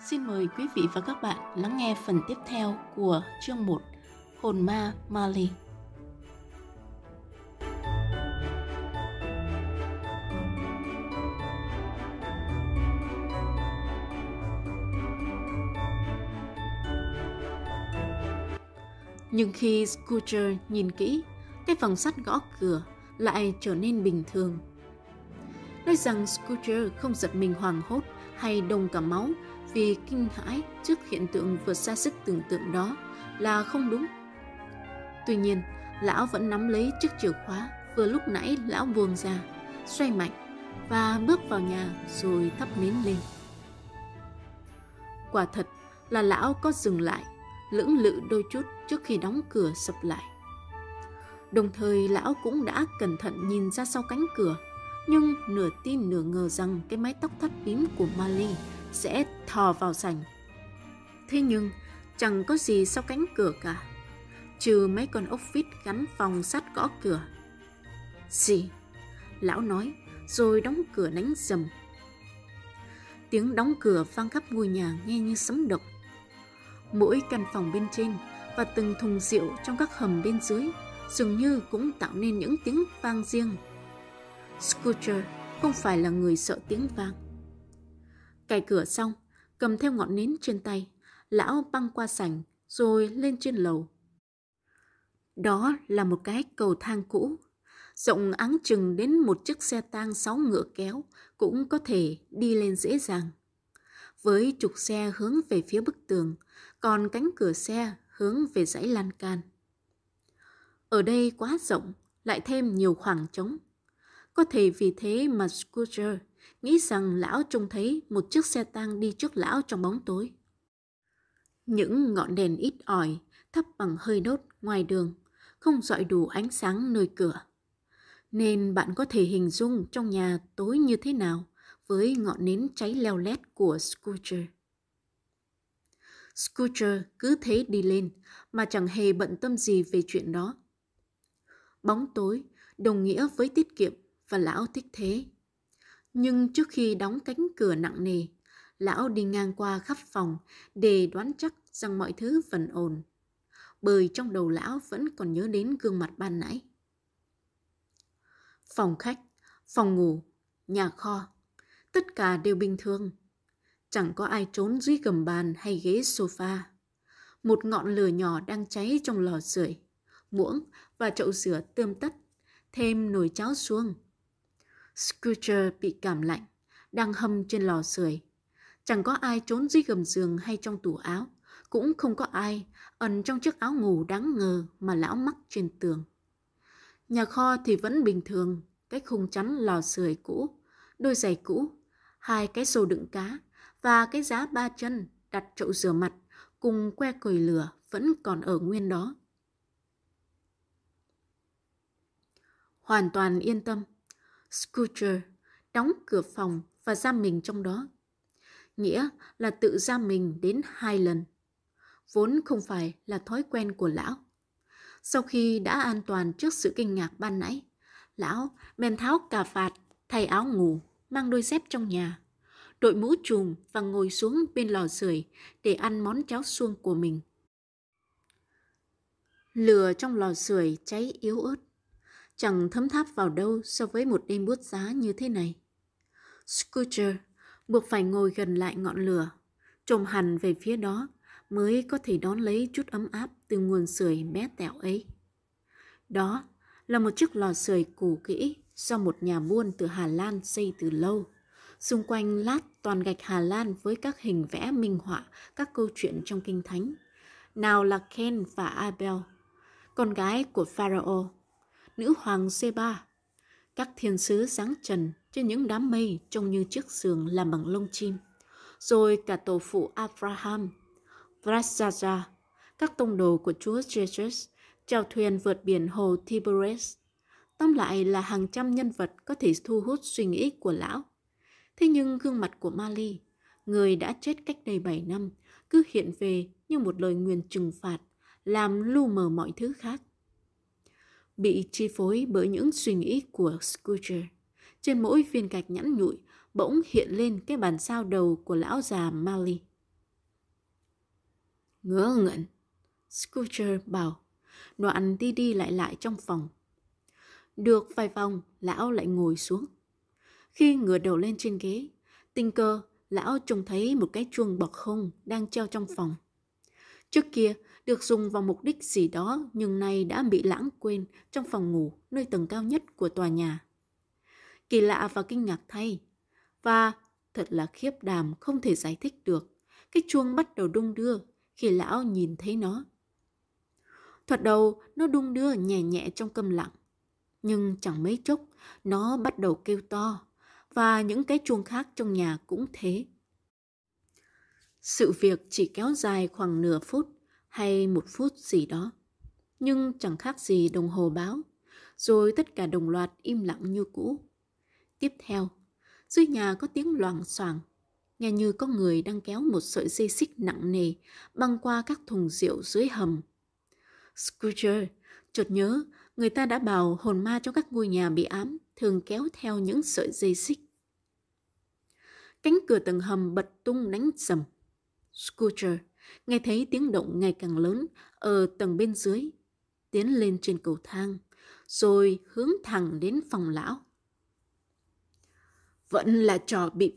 Xin mời quý vị và các bạn lắng nghe phần tiếp theo của chương 1 Hồn ma Mali. Nhưng khi Scooter nhìn kỹ, cái vòng sắt gõ cửa lại trở nên bình thường. Nói rằng Scooter không giật mình hoảng hốt hay đông cả máu vì kinh hãi trước hiện tượng vượt xa sức tưởng tượng đó là không đúng. Tuy nhiên, lão vẫn nắm lấy chiếc chìa khóa vừa lúc nãy lão buông ra, xoay mạnh và bước vào nhà rồi thắp nến lên. Quả thật là lão có dừng lại, lưỡng lự đôi chút trước khi đóng cửa sập lại. Đồng thời lão cũng đã cẩn thận nhìn ra sau cánh cửa, nhưng nửa tin nửa ngờ rằng cái mái tóc thắt bím của Mali sẽ thò vào sảnh. Thế nhưng chẳng có gì sau cánh cửa cả, trừ mấy con ốc vít gắn vòng sắt gõ cửa. Gì? Lão nói, rồi đóng cửa đánh dầm. Tiếng đóng cửa vang khắp ngôi nhà nghe như sấm động. Mỗi căn phòng bên trên và từng thùng rượu trong các hầm bên dưới dường như cũng tạo nên những tiếng vang riêng. Scooter không phải là người sợ tiếng vang. Cài cửa xong, cầm theo ngọn nến trên tay, lão băng qua sảnh rồi lên trên lầu. Đó là một cái cầu thang cũ, rộng áng chừng đến một chiếc xe tang sáu ngựa kéo cũng có thể đi lên dễ dàng. Với trục xe hướng về phía bức tường, còn cánh cửa xe hướng về dãy lan can. Ở đây quá rộng, lại thêm nhiều khoảng trống. Có thể vì thế mà Scooter nghĩ rằng lão trông thấy một chiếc xe tang đi trước lão trong bóng tối. Những ngọn đèn ít ỏi, thắp bằng hơi đốt ngoài đường, không dọi đủ ánh sáng nơi cửa. Nên bạn có thể hình dung trong nhà tối như thế nào với ngọn nến cháy leo lét của Scooter. Scooter cứ thế đi lên mà chẳng hề bận tâm gì về chuyện đó. Bóng tối đồng nghĩa với tiết kiệm và lão thích thế. Nhưng trước khi đóng cánh cửa nặng nề, lão đi ngang qua khắp phòng để đoán chắc rằng mọi thứ vẫn ổn. Bởi trong đầu lão vẫn còn nhớ đến gương mặt ban nãy. Phòng khách, phòng ngủ, nhà kho, tất cả đều bình thường. Chẳng có ai trốn dưới gầm bàn hay ghế sofa. Một ngọn lửa nhỏ đang cháy trong lò sưởi, muỗng và chậu rửa tươm tất, thêm nồi cháo suông Scooter bị cảm lạnh, đang hâm trên lò sưởi. Chẳng có ai trốn dưới gầm giường hay trong tủ áo, cũng không có ai ẩn trong chiếc áo ngủ đáng ngờ mà lão mắc trên tường. Nhà kho thì vẫn bình thường, cái khung chắn lò sưởi cũ, đôi giày cũ, hai cái xô đựng cá và cái giá ba chân đặt chậu rửa mặt cùng que cồi lửa vẫn còn ở nguyên đó. Hoàn toàn yên tâm, Scooter đóng cửa phòng và giam mình trong đó. Nghĩa là tự giam mình đến hai lần. Vốn không phải là thói quen của lão. Sau khi đã an toàn trước sự kinh ngạc ban nãy, lão bèn tháo cà vạt, thay áo ngủ, mang đôi dép trong nhà, đội mũ trùm và ngồi xuống bên lò sưởi để ăn món cháo suông của mình. Lửa trong lò sưởi cháy yếu ớt chẳng thấm tháp vào đâu so với một đêm bút giá như thế này. Scooter buộc phải ngồi gần lại ngọn lửa, trồm hẳn về phía đó mới có thể đón lấy chút ấm áp từ nguồn sưởi bé tẹo ấy. Đó là một chiếc lò sưởi cũ kỹ do một nhà buôn từ Hà Lan xây từ lâu. Xung quanh lát toàn gạch Hà Lan với các hình vẽ minh họa các câu chuyện trong kinh thánh. Nào là Ken và Abel, con gái của Pharaoh, nữ hoàng C3. Các thiên sứ sáng trần trên những đám mây trông như chiếc giường làm bằng lông chim. Rồi cả tổ phụ Abraham, Vrasaja, các tông đồ của Chúa Jesus, chèo thuyền vượt biển hồ Tiberias. Tóm lại là hàng trăm nhân vật có thể thu hút suy nghĩ của lão. Thế nhưng gương mặt của Mali, người đã chết cách đây 7 năm, cứ hiện về như một lời nguyền trừng phạt, làm lu mờ mọi thứ khác bị chi phối bởi những suy nghĩ của Scrooge. Trên mỗi viên gạch nhẵn nhụi bỗng hiện lên cái bàn sao đầu của lão già Mali. Ngớ ngẩn. Scrooge bảo. Đoạn đi đi lại lại trong phòng. Được vài vòng, lão lại ngồi xuống. Khi ngửa đầu lên trên ghế, tình cờ lão trông thấy một cái chuông bọc không đang treo trong phòng. Trước kia, được dùng vào mục đích gì đó nhưng nay đã bị lãng quên trong phòng ngủ nơi tầng cao nhất của tòa nhà. Kỳ lạ và kinh ngạc thay. Và thật là khiếp đàm không thể giải thích được. Cái chuông bắt đầu đung đưa khi lão nhìn thấy nó. Thoạt đầu, nó đung đưa nhẹ nhẹ trong câm lặng. Nhưng chẳng mấy chốc, nó bắt đầu kêu to và những cái chuông khác trong nhà cũng thế. Sự việc chỉ kéo dài khoảng nửa phút hay một phút gì đó. Nhưng chẳng khác gì đồng hồ báo, rồi tất cả đồng loạt im lặng như cũ. Tiếp theo, dưới nhà có tiếng loảng xoảng, nghe như có người đang kéo một sợi dây xích nặng nề băng qua các thùng rượu dưới hầm. Scrooge chợt nhớ người ta đã bảo hồn ma trong các ngôi nhà bị ám thường kéo theo những sợi dây xích. Cánh cửa tầng hầm bật tung đánh sầm. Scrooge nghe thấy tiếng động ngày càng lớn ở tầng bên dưới, tiến lên trên cầu thang, rồi hướng thẳng đến phòng lão. Vẫn là trò bịp.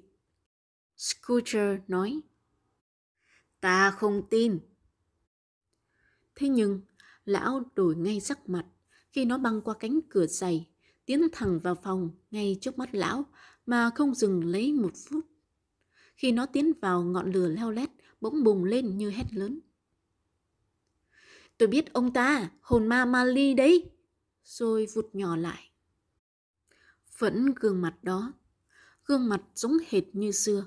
Scooter nói. Ta không tin. Thế nhưng, lão đổi ngay sắc mặt khi nó băng qua cánh cửa dày, tiến thẳng vào phòng ngay trước mắt lão mà không dừng lấy một phút. Khi nó tiến vào ngọn lửa leo lét, bỗng bùng lên như hét lớn. Tôi biết ông ta, hồn ma Mali đấy. Rồi vụt nhỏ lại. Vẫn gương mặt đó, gương mặt giống hệt như xưa.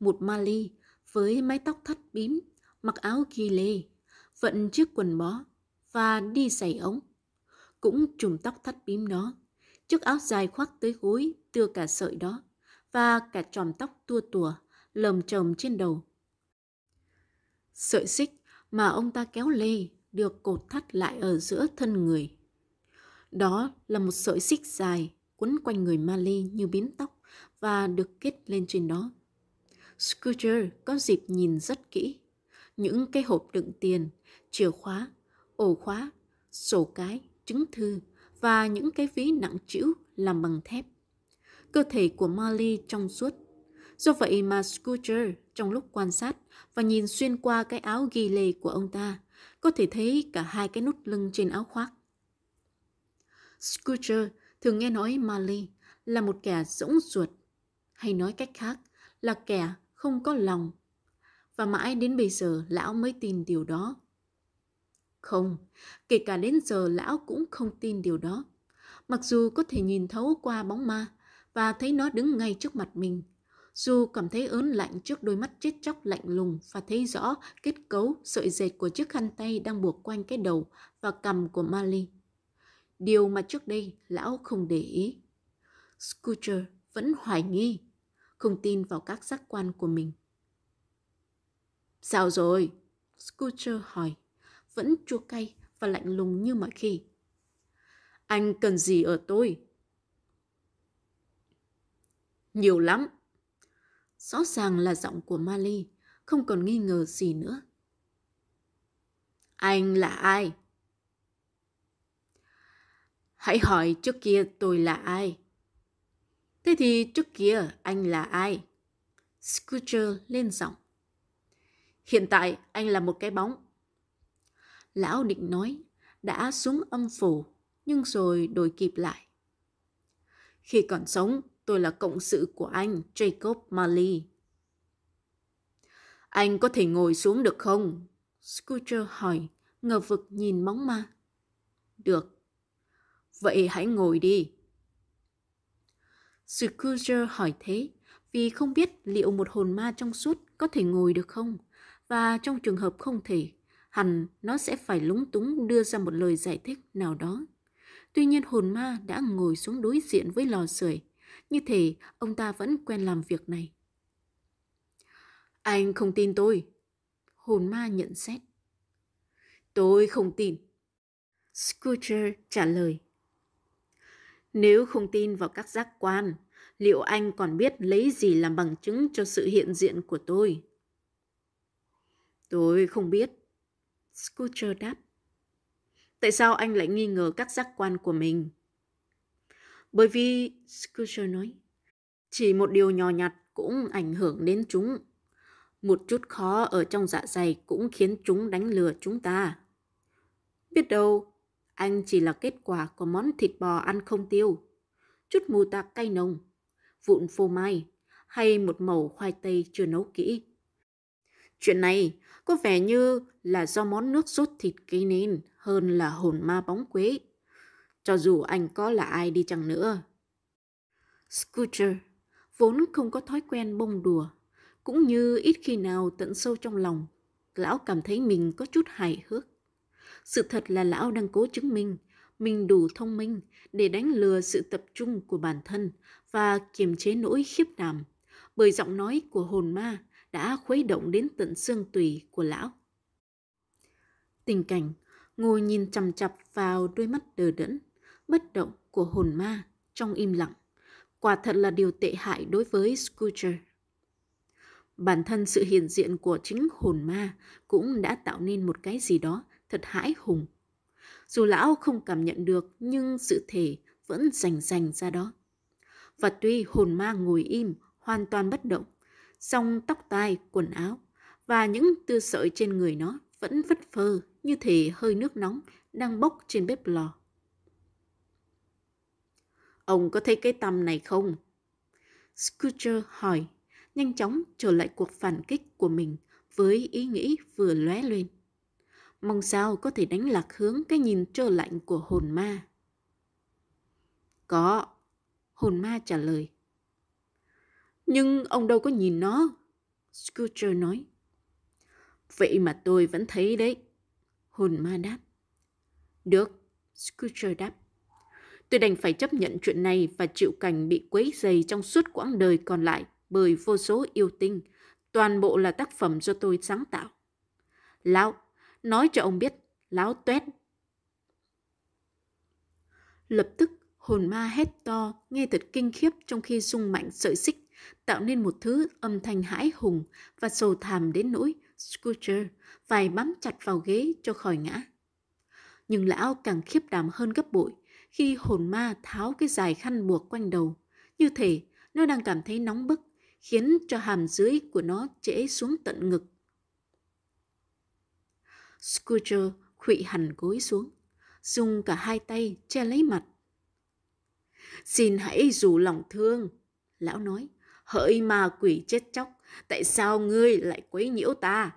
Một Mali với mái tóc thắt bím, mặc áo ghi lê, vận chiếc quần bó và đi giày ống. Cũng trùm tóc thắt bím đó, chiếc áo dài khoác tới gối tưa cả sợi đó và cả tròm tóc tua tùa lầm chồng trên đầu Sợi xích mà ông ta kéo lê được cột thắt lại ở giữa thân người. Đó là một sợi xích dài quấn quanh người Mali như biến tóc và được kết lên trên đó. Scooter có dịp nhìn rất kỹ. Những cái hộp đựng tiền, chìa khóa, ổ khóa, sổ cái, chứng thư và những cái ví nặng trĩu làm bằng thép. Cơ thể của Mali trong suốt Do vậy mà Scooter trong lúc quan sát và nhìn xuyên qua cái áo ghi lê của ông ta, có thể thấy cả hai cái nút lưng trên áo khoác. Scooter thường nghe nói Marley là một kẻ rỗng ruột, hay nói cách khác là kẻ không có lòng. Và mãi đến bây giờ lão mới tin điều đó. Không, kể cả đến giờ lão cũng không tin điều đó. Mặc dù có thể nhìn thấu qua bóng ma và thấy nó đứng ngay trước mặt mình – dù cảm thấy ớn lạnh trước đôi mắt chết chóc lạnh lùng và thấy rõ kết cấu sợi dệt của chiếc khăn tay đang buộc quanh cái đầu và cằm của Mali. Điều mà trước đây lão không để ý. Scooter vẫn hoài nghi, không tin vào các giác quan của mình. Sao rồi? Scooter hỏi, vẫn chua cay và lạnh lùng như mọi khi. Anh cần gì ở tôi? Nhiều lắm, Rõ ràng là giọng của Mali, không còn nghi ngờ gì nữa. Anh là ai? Hãy hỏi trước kia tôi là ai? Thế thì trước kia anh là ai? Scooter lên giọng. Hiện tại anh là một cái bóng. Lão định nói, đã xuống âm phủ, nhưng rồi đổi kịp lại. Khi còn sống, Tôi là cộng sự của anh, Jacob Marley. Anh có thể ngồi xuống được không? Scooter hỏi, ngờ vực nhìn bóng ma. Được. Vậy hãy ngồi đi. Scooter hỏi thế vì không biết liệu một hồn ma trong suốt có thể ngồi được không và trong trường hợp không thể, hẳn nó sẽ phải lúng túng đưa ra một lời giải thích nào đó. Tuy nhiên hồn ma đã ngồi xuống đối diện với lò sưởi như thể ông ta vẫn quen làm việc này. Anh không tin tôi. Hồn ma nhận xét. Tôi không tin. Scooter trả lời. Nếu không tin vào các giác quan, liệu anh còn biết lấy gì làm bằng chứng cho sự hiện diện của tôi? Tôi không biết. Scooter đáp. Tại sao anh lại nghi ngờ các giác quan của mình? Bởi vì, Scooter nói, chỉ một điều nhỏ nhặt cũng ảnh hưởng đến chúng. Một chút khó ở trong dạ dày cũng khiến chúng đánh lừa chúng ta. Biết đâu, anh chỉ là kết quả của món thịt bò ăn không tiêu, chút mù tạc cay nồng, vụn phô mai hay một mẩu khoai tây chưa nấu kỹ. Chuyện này có vẻ như là do món nước sốt thịt gây nên hơn là hồn ma bóng quế. Cho dù anh có là ai đi chăng nữa. Scooter vốn không có thói quen bông đùa, cũng như ít khi nào tận sâu trong lòng, lão cảm thấy mình có chút hài hước. Sự thật là lão đang cố chứng minh mình đủ thông minh để đánh lừa sự tập trung của bản thân và kiềm chế nỗi khiếp đảm, bởi giọng nói của hồn ma đã khuấy động đến tận xương tùy của lão. Tình cảnh ngồi nhìn chằm chặp vào đôi mắt đờ đẫn, bất động của hồn ma trong im lặng, quả thật là điều tệ hại đối với Scooter. Bản thân sự hiện diện của chính hồn ma cũng đã tạo nên một cái gì đó thật hãi hùng. Dù lão không cảm nhận được nhưng sự thể vẫn rành rành ra đó. Và tuy hồn ma ngồi im, hoàn toàn bất động, song tóc tai, quần áo và những tư sợi trên người nó vẫn vất phơ như thể hơi nước nóng đang bốc trên bếp lò. Ông có thấy cái tầm này không? Scooter hỏi, nhanh chóng trở lại cuộc phản kích của mình với ý nghĩ vừa lóe lên. Mong sao có thể đánh lạc hướng cái nhìn trơ lạnh của hồn ma. Có, hồn ma trả lời. Nhưng ông đâu có nhìn nó. Scooter nói. Vậy mà tôi vẫn thấy đấy. Hồn ma đáp. Được, Scooter đáp. Tôi đành phải chấp nhận chuyện này và chịu cảnh bị quấy dày trong suốt quãng đời còn lại bởi vô số yêu tinh. Toàn bộ là tác phẩm do tôi sáng tạo. Lão, nói cho ông biết, lão tuét. Lập tức, hồn ma hét to, nghe thật kinh khiếp trong khi rung mạnh sợi xích tạo nên một thứ âm thanh hãi hùng và sầu thảm đến nỗi Scooter phải bám chặt vào ghế cho khỏi ngã. Nhưng lão càng khiếp đảm hơn gấp bội khi hồn ma tháo cái dài khăn buộc quanh đầu. Như thể nó đang cảm thấy nóng bức, khiến cho hàm dưới của nó trễ xuống tận ngực. Scooter khụy hẳn gối xuống, dùng cả hai tay che lấy mặt. Xin hãy rủ lòng thương, lão nói, hỡi ma quỷ chết chóc, tại sao ngươi lại quấy nhiễu ta?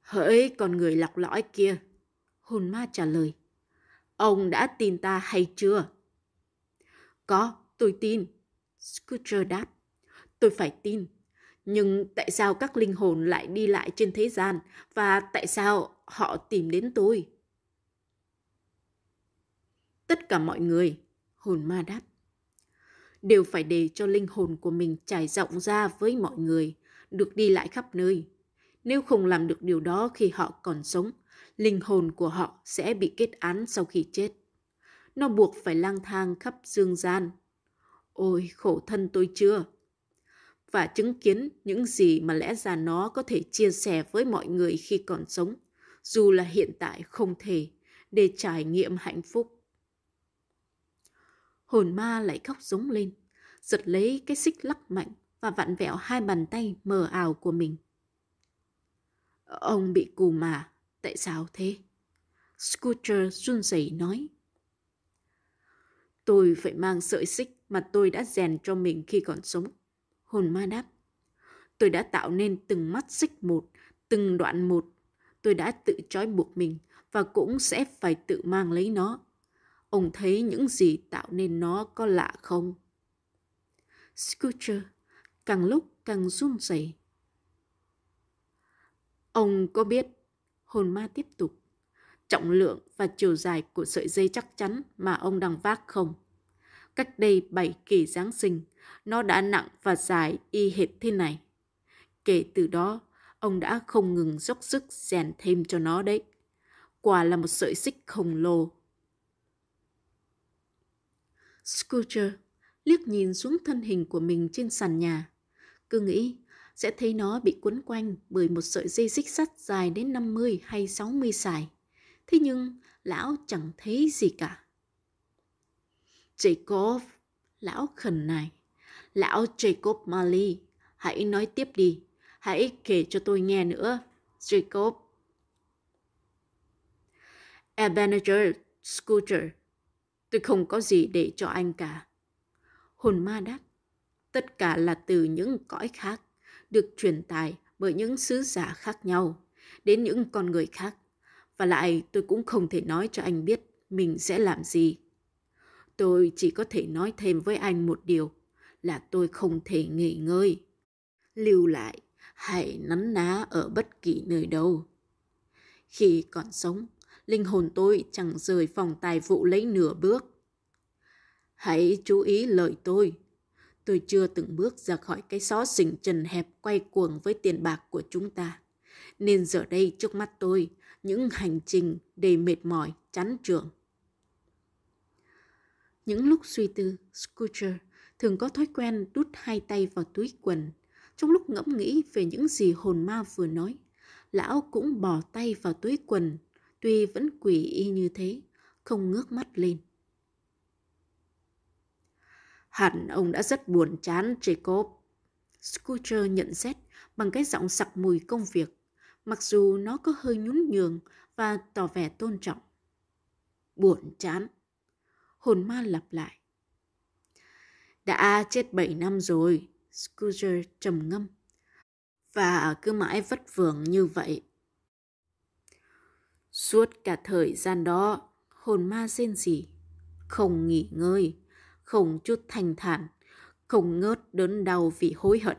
Hỡi con người lọc lõi kia, hồn ma trả lời. Ông đã tin ta hay chưa? Có, tôi tin. Scooter đáp. Tôi phải tin. Nhưng tại sao các linh hồn lại đi lại trên thế gian và tại sao họ tìm đến tôi? Tất cả mọi người, hồn ma đáp đều phải để cho linh hồn của mình trải rộng ra với mọi người, được đi lại khắp nơi. Nếu không làm được điều đó khi họ còn sống, linh hồn của họ sẽ bị kết án sau khi chết. Nó buộc phải lang thang khắp dương gian. Ôi, khổ thân tôi chưa! Và chứng kiến những gì mà lẽ ra nó có thể chia sẻ với mọi người khi còn sống, dù là hiện tại không thể, để trải nghiệm hạnh phúc hồn ma lại khóc giống lên, giật lấy cái xích lắc mạnh và vặn vẹo hai bàn tay mờ ảo của mình. Ông bị cù mà, tại sao thế? Scooter run rẩy nói. Tôi phải mang sợi xích mà tôi đã rèn cho mình khi còn sống. Hồn ma đáp. Tôi đã tạo nên từng mắt xích một, từng đoạn một. Tôi đã tự trói buộc mình và cũng sẽ phải tự mang lấy nó Ông thấy những gì tạo nên nó có lạ không? Scooter càng lúc càng run rẩy. Ông có biết, hồn ma tiếp tục, trọng lượng và chiều dài của sợi dây chắc chắn mà ông đang vác không? Cách đây 7 kỳ Giáng sinh, nó đã nặng và dài y hệt thế này. Kể từ đó, ông đã không ngừng dốc sức rèn thêm cho nó đấy. Quả là một sợi xích khổng lồ Scooter liếc nhìn xuống thân hình của mình trên sàn nhà. Cứ nghĩ sẽ thấy nó bị quấn quanh bởi một sợi dây xích sắt dài đến 50 hay 60 sải. Thế nhưng lão chẳng thấy gì cả. Jacob, lão khẩn này, lão Jacob Marley, hãy nói tiếp đi, hãy kể cho tôi nghe nữa, Jacob. Ebenezer Scooter, tôi không có gì để cho anh cả. Hồn ma đáp, tất cả là từ những cõi khác, được truyền tải bởi những sứ giả khác nhau, đến những con người khác. Và lại tôi cũng không thể nói cho anh biết mình sẽ làm gì. Tôi chỉ có thể nói thêm với anh một điều là tôi không thể nghỉ ngơi. Lưu lại hãy nắn ná ở bất kỳ nơi đâu. Khi còn sống, linh hồn tôi chẳng rời phòng tài vụ lấy nửa bước. Hãy chú ý lời tôi. Tôi chưa từng bước ra khỏi cái xó xỉnh trần hẹp quay cuồng với tiền bạc của chúng ta. Nên giờ đây trước mắt tôi, những hành trình đầy mệt mỏi, chán trường. Những lúc suy tư, Scooter thường có thói quen đút hai tay vào túi quần. Trong lúc ngẫm nghĩ về những gì hồn ma vừa nói, lão cũng bỏ tay vào túi quần, tuy vẫn quỷ y như thế, không ngước mắt lên. Hẳn ông đã rất buồn chán, Jacob. Scooter nhận xét bằng cái giọng sặc mùi công việc, mặc dù nó có hơi nhún nhường và tỏ vẻ tôn trọng. Buồn chán. Hồn ma lặp lại. Đã chết 7 năm rồi, Scooter trầm ngâm. Và cứ mãi vất vưởng như vậy. Suốt cả thời gian đó, hồn ma rên rỉ, không nghỉ ngơi, không chút thanh thản, không ngớt đớn đau vì hối hận.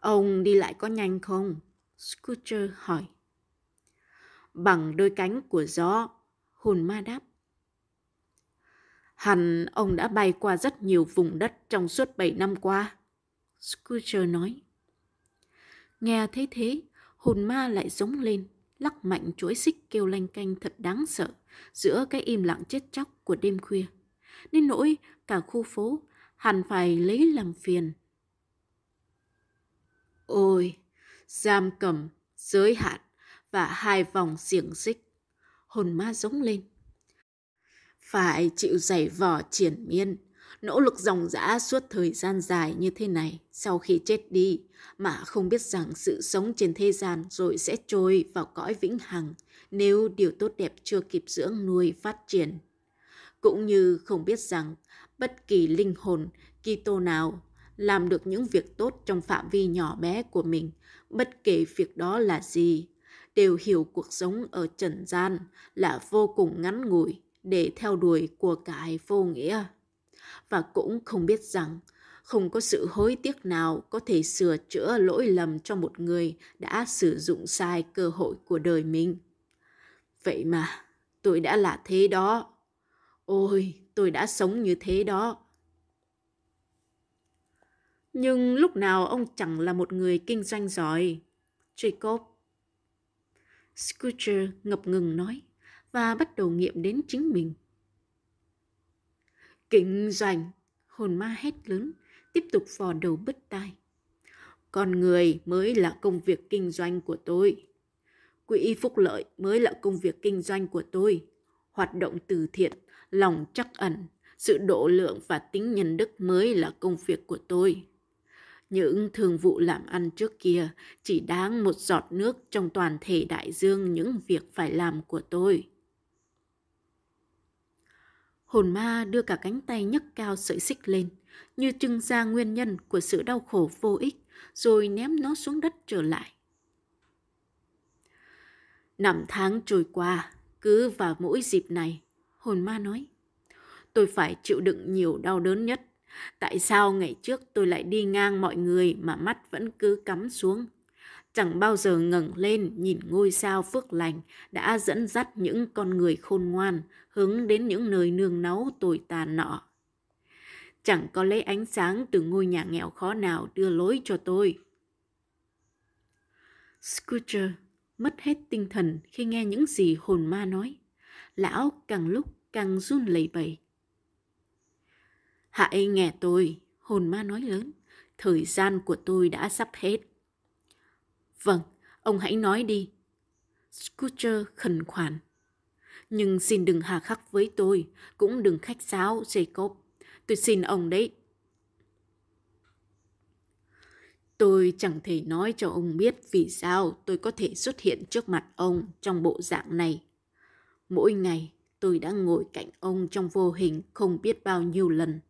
Ông đi lại có nhanh không? Scooter hỏi. Bằng đôi cánh của gió, hồn ma đáp. Hẳn ông đã bay qua rất nhiều vùng đất trong suốt 7 năm qua. Scooter nói. Nghe thấy thế, hồn ma lại giống lên, lắc mạnh chuỗi xích kêu lanh canh thật đáng sợ giữa cái im lặng chết chóc của đêm khuya. Nên nỗi cả khu phố hẳn phải lấy làm phiền. Ôi, giam cầm, giới hạn và hai vòng xiềng xích. Hồn ma giống lên. Phải chịu giày vò triển miên, nỗ lực dòng dã suốt thời gian dài như thế này sau khi chết đi mà không biết rằng sự sống trên thế gian rồi sẽ trôi vào cõi vĩnh hằng nếu điều tốt đẹp chưa kịp dưỡng nuôi phát triển. Cũng như không biết rằng bất kỳ linh hồn Kitô nào làm được những việc tốt trong phạm vi nhỏ bé của mình, bất kể việc đó là gì, đều hiểu cuộc sống ở trần gian là vô cùng ngắn ngủi để theo đuổi của cải vô nghĩa. Và cũng không biết rằng không có sự hối tiếc nào có thể sửa chữa lỗi lầm cho một người đã sử dụng sai cơ hội của đời mình. Vậy mà, tôi đã là thế đó. Ôi, tôi đã sống như thế đó. Nhưng lúc nào ông chẳng là một người kinh doanh giỏi. Jacob. Scooter ngập ngừng nói và bắt đầu nghiệm đến chính mình. Kinh doanh, hồn ma hét lớn, tiếp tục vò đầu bứt tai. Con người mới là công việc kinh doanh của tôi. Quỹ phúc lợi mới là công việc kinh doanh của tôi. Hoạt động từ thiện, lòng chắc ẩn, sự độ lượng và tính nhân đức mới là công việc của tôi. Những thường vụ làm ăn trước kia chỉ đáng một giọt nước trong toàn thể đại dương những việc phải làm của tôi. Hồn ma đưa cả cánh tay nhấc cao sợi xích lên, như trưng ra nguyên nhân của sự đau khổ vô ích, rồi ném nó xuống đất trở lại. Năm tháng trôi qua, cứ vào mỗi dịp này, hồn ma nói, tôi phải chịu đựng nhiều đau đớn nhất. Tại sao ngày trước tôi lại đi ngang mọi người mà mắt vẫn cứ cắm xuống? Chẳng bao giờ ngẩng lên nhìn ngôi sao phước lành đã dẫn dắt những con người khôn ngoan hướng đến những nơi nương náu tồi tàn nọ. Chẳng có lấy ánh sáng từ ngôi nhà nghèo khó nào đưa lối cho tôi. Scooter mất hết tinh thần khi nghe những gì hồn ma nói. Lão càng lúc càng run lẩy bẩy. Hãy nghe tôi, hồn ma nói lớn. Thời gian của tôi đã sắp hết. Vâng, ông hãy nói đi. Scooter khẩn khoản. Nhưng xin đừng hà khắc với tôi, cũng đừng khách sáo, Jacob. Tôi xin ông đấy. Tôi chẳng thể nói cho ông biết vì sao tôi có thể xuất hiện trước mặt ông trong bộ dạng này. Mỗi ngày tôi đã ngồi cạnh ông trong vô hình không biết bao nhiêu lần.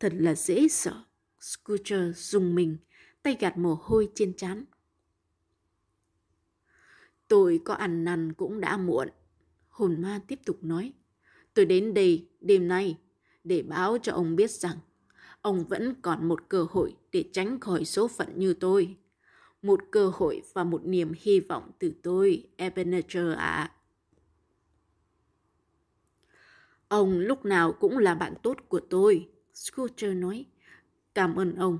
Thật là dễ sợ. Scooter dùng mình, tay gạt mồ hôi trên trán. Tôi có ăn năn cũng đã muộn. Hồn ma tiếp tục nói. Tôi đến đây đêm nay để báo cho ông biết rằng ông vẫn còn một cơ hội để tránh khỏi số phận như tôi. Một cơ hội và một niềm hy vọng từ tôi, Ebenezer ạ. À. Ông lúc nào cũng là bạn tốt của tôi, Scooter nói. Cảm ơn ông.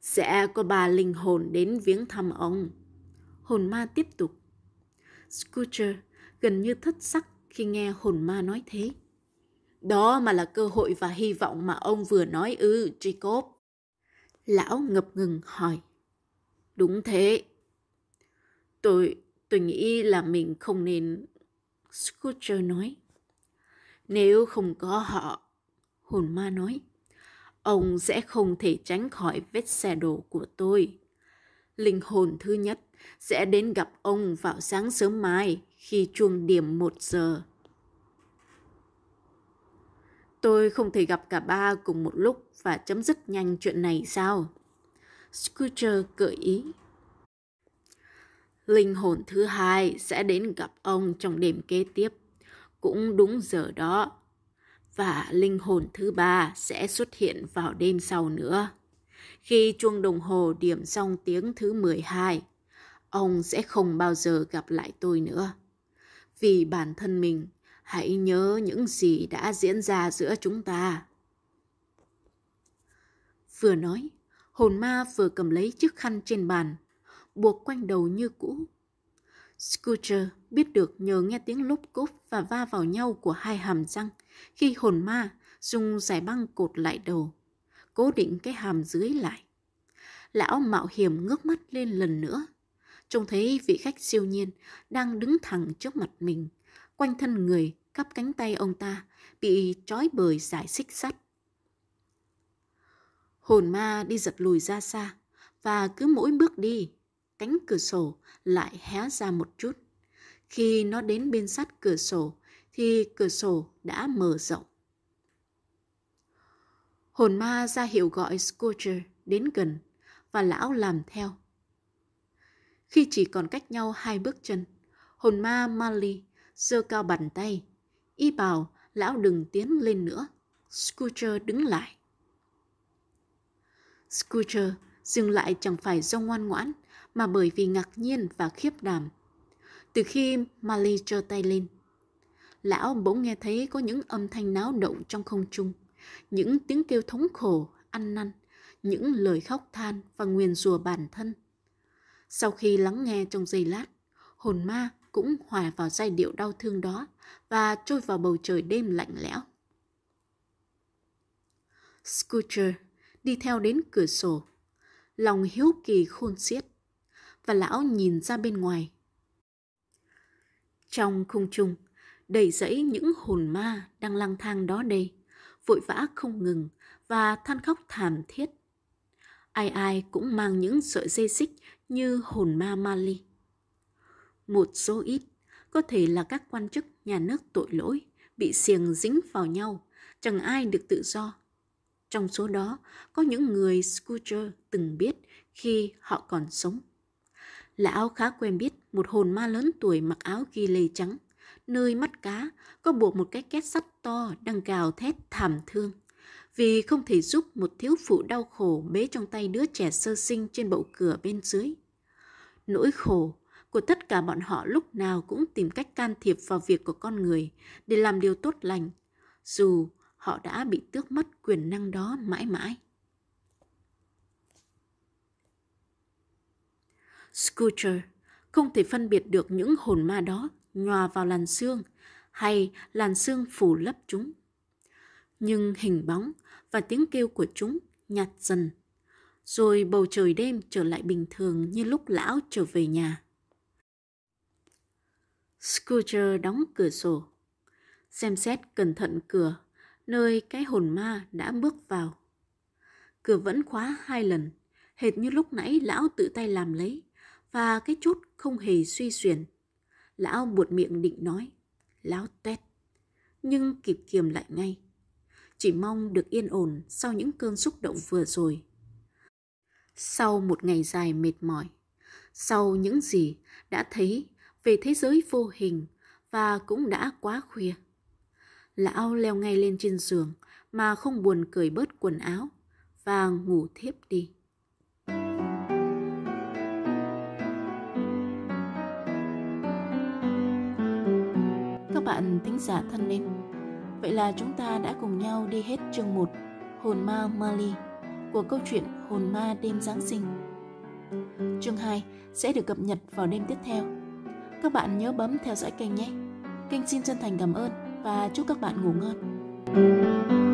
Sẽ có ba linh hồn đến viếng thăm ông. Hồn ma tiếp tục. Scooter gần như thất sắc khi nghe hồn ma nói thế. Đó mà là cơ hội và hy vọng mà ông vừa nói ư, Jacob. Lão ngập ngừng hỏi. Đúng thế. Tôi, tôi nghĩ là mình không nên... Scooter nói. Nếu không có họ, hồn ma nói, ông sẽ không thể tránh khỏi vết xe đổ của tôi. Linh hồn thứ nhất sẽ đến gặp ông vào sáng sớm mai khi chuông điểm một giờ. Tôi không thể gặp cả ba cùng một lúc và chấm dứt nhanh chuyện này sao? Scooter gợi ý. Linh hồn thứ hai sẽ đến gặp ông trong đêm kế tiếp, cũng đúng giờ đó. Và linh hồn thứ ba sẽ xuất hiện vào đêm sau nữa. Khi chuông đồng hồ điểm xong tiếng thứ 12, ông sẽ không bao giờ gặp lại tôi nữa. Vì bản thân mình, hãy nhớ những gì đã diễn ra giữa chúng ta. Vừa nói, hồn ma vừa cầm lấy chiếc khăn trên bàn, buộc quanh đầu như cũ. Scooter biết được nhờ nghe tiếng lốp cốp và va vào nhau của hai hàm răng khi hồn ma dùng giải băng cột lại đầu, cố định cái hàm dưới lại. Lão mạo hiểm ngước mắt lên lần nữa, trông thấy vị khách siêu nhiên đang đứng thẳng trước mặt mình, quanh thân người cắp cánh tay ông ta bị trói bởi giải xích sắt. Hồn ma đi giật lùi ra xa và cứ mỗi bước đi, cánh cửa sổ lại hé ra một chút. Khi nó đến bên sát cửa sổ thì cửa sổ đã mở rộng. Hồn ma ra hiệu gọi Scorcher đến gần và lão làm theo. Khi chỉ còn cách nhau hai bước chân, hồn ma Mali giơ cao bàn tay, y bảo lão đừng tiến lên nữa. Scorcher đứng lại. Scorcher dừng lại chẳng phải do ngoan ngoãn, mà bởi vì ngạc nhiên và khiếp đảm. Từ khi Mali trơ tay lên, lão bỗng nghe thấy có những âm thanh náo động trong không trung, những tiếng kêu thống khổ, ăn năn, những lời khóc than và nguyền rủa bản thân. Sau khi lắng nghe trong giây lát, hồn ma cũng hòa vào giai điệu đau thương đó và trôi vào bầu trời đêm lạnh lẽo. Scooter đi theo đến cửa sổ, lòng hiếu kỳ khôn xiết, và lão nhìn ra bên ngoài. Trong không trung, đầy dẫy những hồn ma đang lang thang đó đây, vội vã không ngừng và than khóc thảm thiết. Ai ai cũng mang những sợi dây xích như hồn ma Mali. Một số ít có thể là các quan chức nhà nước tội lỗi bị xiềng dính vào nhau, chẳng ai được tự do. Trong số đó có những người Scooter từng biết khi họ còn sống. Lão khá quen biết một hồn ma lớn tuổi mặc áo ghi lê trắng, nơi mắt cá có buộc một cái két sắt to đang gào thét thảm thương vì không thể giúp một thiếu phụ đau khổ bế trong tay đứa trẻ sơ sinh trên bậu cửa bên dưới. Nỗi khổ của tất cả bọn họ lúc nào cũng tìm cách can thiệp vào việc của con người để làm điều tốt lành, dù họ đã bị tước mất quyền năng đó mãi mãi. Scooter không thể phân biệt được những hồn ma đó nhòa vào làn xương hay làn xương phủ lấp chúng. Nhưng hình bóng và tiếng kêu của chúng nhạt dần. Rồi bầu trời đêm trở lại bình thường như lúc lão trở về nhà. scooter đóng cửa sổ. Xem xét cẩn thận cửa, nơi cái hồn ma đã bước vào. Cửa vẫn khóa hai lần, hệt như lúc nãy lão tự tay làm lấy, và cái chốt không hề suy xuyển. Lão buột miệng định nói, lão tét, nhưng kịp kiềm lại ngay. Chỉ mong được yên ổn sau những cơn xúc động vừa rồi. Sau một ngày dài mệt mỏi, sau những gì đã thấy về thế giới vô hình và cũng đã quá khuya. Lão leo ngay lên trên giường mà không buồn cởi bớt quần áo và ngủ thiếp đi. Bạn thính giả thân mến, vậy là chúng ta đã cùng nhau đi hết chương 1 Hồn ma Mali của câu chuyện Hồn ma đêm Giáng sinh. Chương 2 sẽ được cập nhật vào đêm tiếp theo. Các bạn nhớ bấm theo dõi kênh nhé. Kênh xin chân thành cảm ơn và chúc các bạn ngủ ngon.